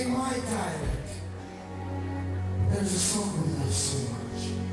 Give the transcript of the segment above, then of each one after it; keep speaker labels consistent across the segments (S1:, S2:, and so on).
S1: in my dialect. There's a song we love so much.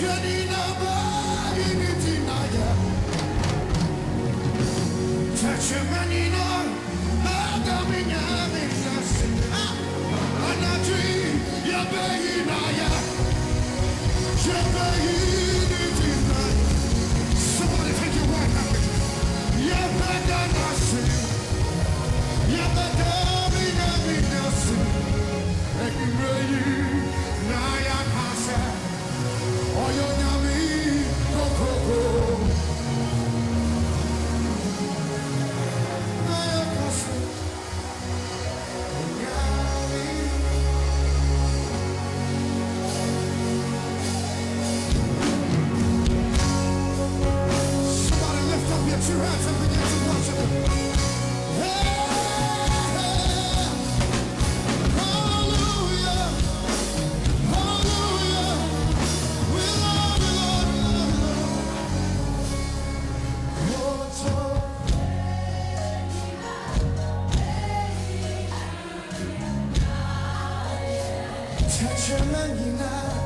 S1: journey 才充满依赖。